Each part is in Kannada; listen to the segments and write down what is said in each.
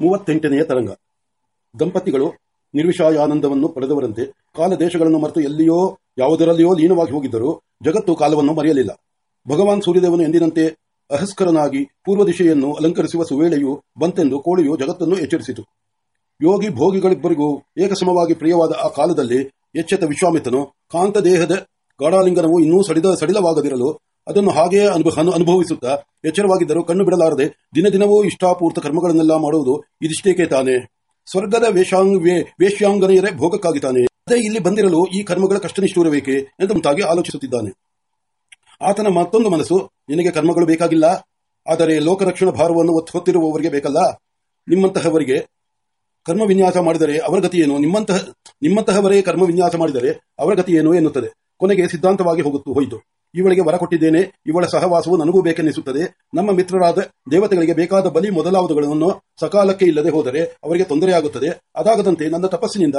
ಮೂವತ್ತೆಂಟನೆಯ ತರಂಗ. ದಂಪತಿಗಳು ನಿರ್ವಿಷಾಯಾನಂದವನ್ನು ಪಡೆದವರಂತೆ ಕಾಲ ದೇಶಗಳನ್ನು ಮರೆತು ಎಲ್ಲಿಯೋ ಯಾವುದರಲ್ಲಿಯೋ ಲೀನವಾಗಿ ಹೋಗಿದ್ದರೂ ಜಗತ್ತು ಕಾಲವನ್ನು ಮರೆಯಲಿಲ್ಲ. ಭಗವಾನ್ ಸೂರ್ಯದೇವನು ಎಂದಿನಂತೆ ಅಹಸ್ಕರನಾಗಿ ಪೂರ್ವ ದಿಶೆಯನ್ನು ಅಲಂಕರಿಸುವ ಸುವೇಳೆಯು ಬಂತೆಂದು ಕೋಳಿಯು ಜಗತ್ತನ್ನು ಎಚ್ಚರಿಸಿತು. ಯೋಗಿ ಭೋಗಿಗಳಿಬ್ಬರಿಗೂ ಏಕಸಮವಾಗಿ ಪ್ರಿಯವಾದ ಆ ಕಾಲದಲ್ಲಿ ಎಚ್ಚೆತ್ತ ವಿಶ್ವಾಮಿತನು ಕಾಂತ ದೇಹದ ಗಾಢಾಲಿಂಗನವು ಇನ್ನೂ ಸಡಿಲ ಸಡಿಲವಾಗದಿರಲು ಅದನ್ನು ಹಾಗೆಯೇ ಅನುಭ ಅನುಭವಿಸುತ್ತಾ ಎಚ್ಚರವಾಗಿದ್ದರೂ ಕಣ್ಣು ಬಿಡಲಾರದೆ ದಿನ ದಿನವೂ ಇಷ್ಟಾಪೂರ್ತ ಕರ್ಮಗಳನ್ನೆಲ್ಲ ಮಾಡುವುದು ಇದಿಷ್ಟೇಕೆ ತಾನೆ? ಸ್ವರ್ಗದ ವೇಷಾಂಗ ವೇಶ್ಯಾಂಗನೆಯರೇ ಭೋಗಕ್ಕಾಗಿ ತಾನೆ? ಅದೇ ಇಲ್ಲಿ ಬಂದಿರಲು ಈ ಕರ್ಮಗಳ ಕಷ್ಟನಿಷ್ಠೂರಬೇಕೆ ತಾಗಿ ಆಲೋಚಿಸುತ್ತಿದ್ದಾನೆ. ಆತನ ಮತ್ತೊಂದು ಮನಸ್ಸು, ನಿನಗೆ ಕರ್ಮಗಳು ಬೇಕಾಗಿಲ್ಲ? ಆದರೆ ಲೋಕರಕ್ಷಣಾ ಭಾರವನ್ನು ಹೊತ್ತಿರುವವರಿಗೆ ಬೇಕಲ್ಲ? ನಿಮ್ಮಂತಹವರಿಗೆ ಕರ್ಮ ವಿನ್ಯಾಸ ಮಾಡಿದರೆ ಅವರ ಗತಿ ಏನು? ನಿಮ್ಮಂತಹ, ನಿಮ್ಮಂತಹವರೇ ಕರ್ಮ ವಿನ್ಯಾಸ ಮಾಡಿದರೆ ಅವರ ಗತಿ ಏನು ಎನ್ನುತ್ತದೆ. ಕೊನೆಗೆ ಸಿದ್ಧಾಂತವಾಗಿ ಹೋಗುತ್ತು, ಹೋಯಿತು. ಇವಳಿಗೆ ವರ ಕೊಟ್ಟಿದ್ದೇನೆ, ಇವಳ ಸಹವಾಸವು ನನಗೂ ಬೇಕೆನ್ನಿಸುತ್ತದೆ. ನಮ್ಮ ಮಿತ್ರರಾದ ದೇವತೆಗಳಿಗೆ ಬೇಕಾದ ಬಲಿ ಮೊದಲಾವುದುಗಳನ್ನು ಸಕಾಲಕ್ಕೆ ಇಲ್ಲದೆ ಹೋದರೆ ಅವರಿಗೆ ತೊಂದರೆಯಾಗುತ್ತದೆ. ಅದಾಗದಂತೆ ನನ್ನ ತಪಸ್ಸಿನಿಂದ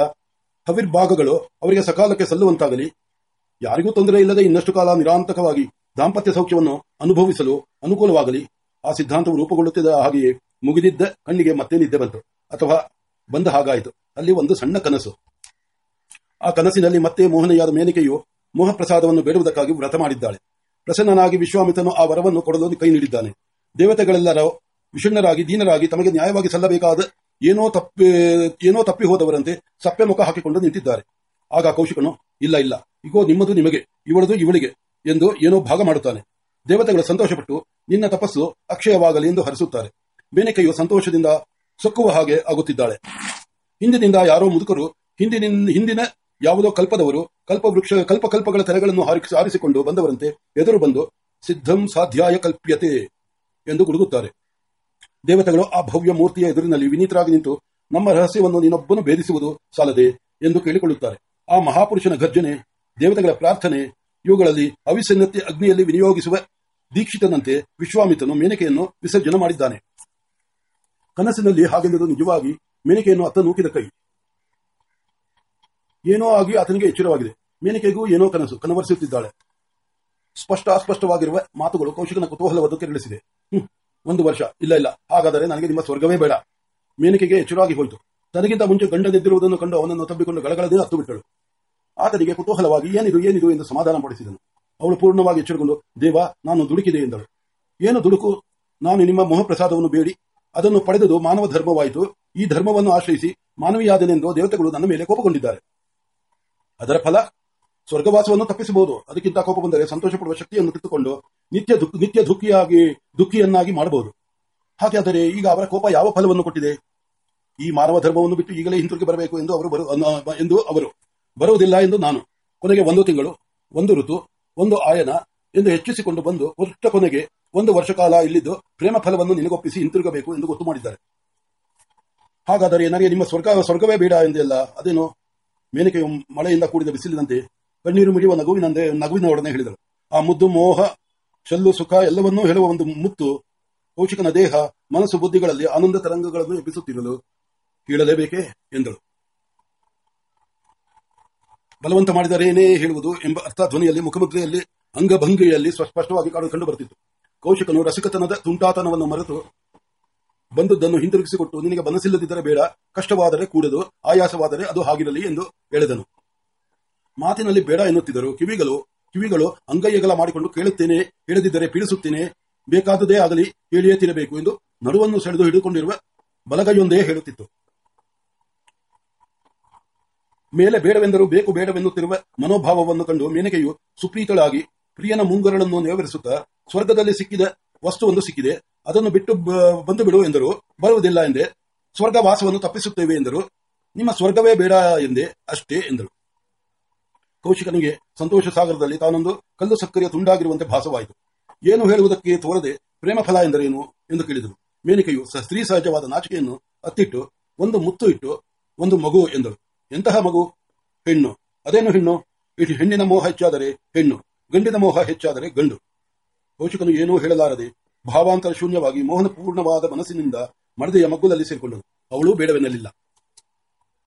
ಹವಿರ್ಭಾಗಗಳು ಅವರಿಗೆ ಸಕಾಲಕ್ಕೆ ಸಲ್ಲುವಂತಾಗಲಿ. ಯಾರಿಗೂ ತೊಂದರೆ ಇಲ್ಲದೆ ಇನ್ನಷ್ಟು ಕಾಲ ನಿರಾಂತಕವಾಗಿ ದಾಂಪತ್ಯ ಸೌಖ್ಯವನ್ನು ಅನುಭವಿಸಲು ಅನುಕೂಲವಾಗಲಿ. ಆ ಸಿದ್ಧಾಂತವು ರೂಪುಗೊಳ್ಳುತ್ತಿದ್ದ ಹಾಗೆಯೇ ಮುಗಿದಿದ್ದ ಕಣ್ಣಿಗೆ ಮತ್ತೆ ನಿದ್ದೆ ಬಂತು. ಅಥವಾ ಬಂದ ಹಾಗಾಯಿತು. ಅಲ್ಲಿ ಒಂದು ಸಣ್ಣ ಕನಸು. ಆ ಕನಸಿನಲ್ಲಿ ಮತ್ತೆ ಮೋಹನೆಯಾದ ಮೇನಿಕೆಯು ಮೋಹಪ್ರಸಾದವನ್ನು ಬೇಡುವುದಕ್ಕಾಗಿ ವ್ರತ ಮಾಡಿದ್ದಾಳೆ. ಪ್ರಸನ್ನನಾಗಿ ವಿಶ್ವಾಮಿತನು ಆ ವರವನ್ನು ಕೊಡಲು ಕೈ ನೀಡಿದ್ದಾನೆ. ದೇವತೆಗಳೆಲ್ಲರ ವಿಷಣ್ಣರಾಗಿ, ದೀನರಾಗಿ ತಮಗೆ ನ್ಯಾಯವಾಗಿ ಸಲ್ಲಬೇಕಾದ ಏನೋ ತಪ್ಪಿ ಏನೋ ತಪ್ಪಿ ಹೋದವರಂತೆ ಸಪ್ಪೆ ಮುಖ ಹಾಕಿಕೊಂಡು ನಿಂತಿದ್ದಾರೆ. ಆಗ ಕೌಶಿಕನು, ಇಲ್ಲ ಇಲ್ಲ, ಇಗೋ, ನಿಮ್ಮದು ನಿಮಗೆ, ಇವಳದು ಇವಳಿಗೆ ಎಂದು ಏನೋ ಭಾಗ ಮಾಡುತ್ತಾನೆ. ದೇವತೆಗಳು ಸಂತೋಷಪಟ್ಟು, ನಿನ್ನ ತಪಸ್ಸು ಅಕ್ಷಯವಾಗಲಿ ಎಂದು ಹರಿಸುತ್ತಾರೆ. ಬೇನೆಕೆಯು ಸಂತೋಷದಿಂದ ಸೊಕ್ಕುವ ಹಾಗೆ ಆಗುತ್ತಿದ್ದಾಳೆ. ಹಿಂದಿನಿಂದ ಯಾರೋ ಮುದುಕರು ಹಿಂದಿನ ಹಿಂದಿನ ಯಾವುದೋ ಕಲ್ಪದವರು ಕಲ್ಪವೃಕ್ಷ ಕಲ್ಪಕಲ್ಪಗಳ ತೆರೆಗಳನ್ನು ಹಾರಿಸಿ- ಆರಿಸಿಕೊಂಡು ಬಂದವರಂತೆ ಎದುರು ಬಂದು ಸಿದ್ಧಂ ಸಾಧ್ಯಾಯ ಕಲ್ಪ್ಯತೆ ಎಂದು ಗುಡುಗುತ್ತಾರೆ. ದೇವತೆಗಳು ಆ ಭವ್ಯ ಮೂರ್ತಿಯ ಎದುರಿನಲ್ಲಿ ವಿನೀತರಾಗಿ ನಿಂತು ನಮ್ಮ ರಹಸ್ಯವನ್ನು ನೀನೊಬ್ಬನು ಭೇದಿಸುವುದು ಸಾಲದೆ ಎಂದು ಕೇಳಿಕೊಳ್ಳುತ್ತಾರೆ. ಆ ಮಹಾಪುರುಷನ ಗರ್ಜನೆ, ದೇವತೆಗಳ ಪ್ರಾರ್ಥನೆ, ಇವುಗಳಲ್ಲಿ ಅವಿಸನ್ನತೆ ಅಗ್ನಿಯಲ್ಲಿ ವಿನಿಯೋಗಿಸುವ ದೀಕ್ಷಿತನಂತೆ ವಿಶ್ವಾಮಿತನು ಮೇನಕೆಯನ್ನು ವಿಸರ್ಜನೆ ಮಾಡಿದ್ದಾನೆ. ಕನಸಿನಲ್ಲಿ ಹಾಗೆಂದು ನಿಜವಾಗಿ ಮೇನಕೆಯನ್ನು ಅತ್ತ ನೂಕಿದ ಕೈ. ಏನೋ ಆಗಿ ಆತನಿಗೆ ಎಚ್ಚರವಾಗಿದೆ. ಮೇನಿಕೆಗೂ ಏನೋ ಕನಸು, ಕನವರಿಸುತ್ತಿದ್ದಾಳೆ. ಸ್ಪಷ್ಟ ಅಸ್ಪಷ್ಟವಾಗಿರುವ ಮಾತುಗಳು ಕೌಶಿಕನ ಕುತೂಹಲವನ್ನು ಕೆರಳಿಸಿದೆ. ಒಂದು ವರ್ಷ, ಇಲ್ಲ ಇಲ್ಲ, ಹಾಗಾದರೆ ನನಗೆ ನಿಮ್ಮ ಸ್ವರ್ಗವೇ ಬೇಡ. ಮೇನಿಕೆಗೆ ಎಚ್ಚರವಾಗಿ ಹೋಯಿತು. ತನಗಿಂತ ಮುಂಚೆ ಗಂಡನೆದ್ದಿರುವುದನ್ನು ಕಂಡು ಅವನನ್ನು ತಬ್ಬಿಕೊಂಡು ಗಳಗಳದೇ ಹತ್ತು ಬಿಟ್ಟಳು. ಆತನಿಗೆ ಕುತೂಹಲವಾಗಿ, ಏನಿದು ಏನಿದು ಎಂದು ಸಮಾಧಾನ ಪಡಿಸಿದನು ಅವಳು ಪೂರ್ಣವಾಗಿ ಎಚ್ಚರಗೊಂಡು, ದೇವ, ನಾನು ದುಡುಕಿದೆ ಎಂದಳು. ಏನು ದುಡುಕು? ನಾನು ನಿಮ್ಮ ಮೊಹಪ್ರಸಾದವನ್ನು ಬೇಡಿ. ಅದನ್ನು ಪಡೆದುದು ಮಾನವ ಧರ್ಮವಾಯಿತು ಈ ಧರ್ಮವನ್ನು ಆಶ್ರಯಿಸಿ ಮಾನವೀಯಾದನೆಂದು ದೇವತೆಗಳು ನನ್ನ ಮೇಲೆ ಕೋಪಗೊಂಡಿದ್ದಾರೆ. ಅದರ ಫಲ ಸ್ವರ್ಗವಾಸವನ್ನು ತಪ್ಪಿಸಬಹುದು. ಅದಕ್ಕಿಂತ ಕೋಪ ಬಂದರೆ ಸಂತೋಷ ಪಡುವ ಶಕ್ತಿಯನ್ನು ಕಿತ್ತುಕೊಂಡು ನಿತ್ಯ ದುಃಖ, ನಿತ್ಯ ದುಃಖಿಯಾಗಿ, ದುಃಖಿಯನ್ನಾಗಿ ಮಾಡಬಹುದು. ಹಾಗಾದರೆ ಈಗ ಅವರ ಕೋಪ ಯಾವ ಫಲವನ್ನು ಕೊಟ್ಟಿದೆ? ಈ ಮಾನವ ಧರ್ಮವನ್ನು ಬಿಟ್ಟು ಈಗಲೇ ಹಿಂತಿರುಗಿ ಬರಬೇಕು ಎಂದು ಅವರು ಎಂದು ಅವರು ಬರುವುದಿಲ್ಲ ಎಂದು ನಾನು ಕೊನೆಗೆ ಒಂದು ತಿಂಗಳು, ಒಂದು ಋತು, ಒಂದು ಆಯನ ಎಂದು ಹೆಚ್ಚಿಸಿಕೊಂಡು ಬಂದು ಒಟ್ಟ ಕೊನೆಗೆ ಒಂದು ವರ್ಷ ಕಾಲ ಇಲ್ಲಿದ್ದು ಪ್ರೇಮ ಫಲವನ್ನು ನಿನಗೊಪ್ಪಿಸಿ ಹಿಂತಿರುಗಬೇಕು ಎಂದು ಗೊತ್ತು ಮಾಡಿದ್ದಾರೆ. ಹಾಗಾದರೆ ನನಗೆ ನಿಮ್ಮ ಸ್ವರ್ಗ, ಸ್ವರ್ಗವೇ ಬೇಡ ಎಂದೆಲ್ಲ, ಅದೇನು? ಮೇನಕೆಯು ಮಳೆಯಿಂದ ಕೂಡಿದ ಬಿಸಿಲಿನಂತೆ ಕಣ್ಣೀರು ಮಿಡಿಯುವ ನಗುವಿನಂತೆ ನಗುವಿನೊಡನೆ ಹೇಳಿದಳು. ಆ ಮುದ್ದು ಮೋಹ, ಶಲ್ಲು, ಸುಖ ಎಲ್ಲವನ್ನೂ ಹೇಳುವ ಒಂದು ಮುತ್ತು ಕೌಶಿಕನ ದೇಹ ಮನಸ್ಸು ಬುದ್ಧಿಗಳಲ್ಲಿ ಆನಂದ ತರಂಗಗಳನ್ನು ಎಬ್ಬಿಸುತ್ತಿರಲು ಕೇಳಲೇಬೇಕೇ ಎಂದಳು. ಬಲವಂತ ಮಾಡಿದರೇನೇ ಹೇಳುವುದು ಎಂಬ ಅರ್ಥ ಧ್ವನಿಯಲ್ಲಿ, ಮುಖಮುದ್ರೆಯಲ್ಲಿ, ಅಂಗಭಂಗಿಯಲ್ಲಿ ಸ್ಪಷ್ಟವಾಗಿ ಕಂಡು ಬರುತ್ತಿತ್ತು ಕೌಶಿಕನು ರಸಿಕತನದ ತುಂಟಾತನವನ್ನು ಮರೆತು ಬಂದದ್ದನ್ನು ಹಿಂತಿರುಗಿಸಿಕೊಟ್ಟು ನಿನಗೆ ಮನಸ್ಸಿಲ್ಲದಿದ್ದರೆ ಬೇಡ, ಕಷ್ಟವಾದರೆ ಕೂಡದು, ಆಯಾಸವಾದರೆ ಅದು ಹಾಗಿರಲಿ ಎಂದು ಹೇಳಿದನು. ಮಾತಿನಲ್ಲಿ ಬೇಡ ಎನ್ನುತ್ತಿದ್ದರು. ಕಿವಿಗಳು ಕಿವಿಗಳು ಅಂಗೈಯಗಲ ಮಾಡಿಕೊಂಡು ಕೇಳುತ್ತೇನೆ, ಹೇಳದಿದ್ದರೆ ಪೀಡಿಸುತ್ತೇನೆ ಬೇಕಾದದೇ ಆಗಲಿ ಹೇಳಿಯೇ ತಿರಬೇಕು ಎಂದು ನಡುವನ್ನು ಸೆಳೆದು ಹಿಡಿದುಕೊಂಡಿರುವ ಬಲಗೈಯೊಂದೇ ಹೇಳುತ್ತಿತ್ತು. ಮೇಲೆ ಬೇಡವೆಂದರೂ ಬೇಕು ಬೇಡವೆನ್ನುತ್ತಿರುವ ಮನೋಭಾವವನ್ನು ಕಂಡು ಮೇನಕೆಯು ಸುಪ್ರೀತಳಾಗಿ ಪ್ರಿಯನ ಮುಂಗರಳನ್ನು ನೆರವೇರಿಸುತ್ತಾ ಸ್ವರ್ಗದಲ್ಲಿ ಸಿಕ್ಕಿದ ವಸ್ತುವೊಂದು ಸಿಕ್ಕಿದೆ. ಅದನ್ನು ಬಿಟ್ಟು ಬಂದು ಬಿಡು ಎಂದರು. ಬರುವುದಿಲ್ಲ ಎಂದೆ. ಸ್ವರ್ಗ ವಾಸವನ್ನು ತಪ್ಪಿಸುತ್ತೇವೆ ಎಂದರು. ನಿಮ್ಮ ಸ್ವರ್ಗವೇ ಬೇಡ ಎಂದೆ ಅಷ್ಟೇ ಎಂದರು. ಕೌಶಿಕನಿಗೆ ಸಂತೋಷ ಸಾಗರದಲ್ಲಿ ತಾನೊಂದು ಕಲ್ಲು ಸಕ್ಕರೆಯ ತುಂಡಾಗಿರುವಂತೆ ಭಾಸವಾಯಿತು. ಏನು ಹೇಳುವುದಕ್ಕೆ ತೋರದೆ ಪ್ರೇಮ ಫಲ ಎಂದರೇನು ಎಂದು ಕೇಳಿದರು. ಮೇನಿಕೆಯು ಸ್ತ್ರೀ ಸಹಜವಾದ ನಾಚಿಕೆಯನ್ನು ಅತ್ತಿಟ್ಟು, ಒಂದು ಮುತ್ತು ಇಟ್ಟು, ಒಂದು ಮಗು ಎಂದಳು ಎಂತಹ ಮಗು? ಹೆಣ್ಣು. ಅದೇನು ಹೆಣ್ಣು? ಇಟ್ಟು ಹೆಣ್ಣಿನ ಮೋಹ ಹೆಚ್ಚಾದರೆ ಹೆಣ್ಣು. ಗಂಡಿನ ಮೋಹ ಹೆಚ್ಚಾದರೆ ಗಂಡು. ಕೌಶಿಕನು ಏನೂ ಹೇಳಲಾರದೆ ಭಾವಾಂತರ ಶೂನ್ಯವಾಗಿ ಮೋಹನ ಪೂರ್ಣವಾದ ಮನಸ್ಸಿನಿಂದ ಮಡದೆಯ ಮಗ್ಗುಲಲ್ಲಿ ಸೇರಿಕೊಂಡನು. ಅವಳು ಬೇಡವೆನ್ನಲಿಲ್ಲ.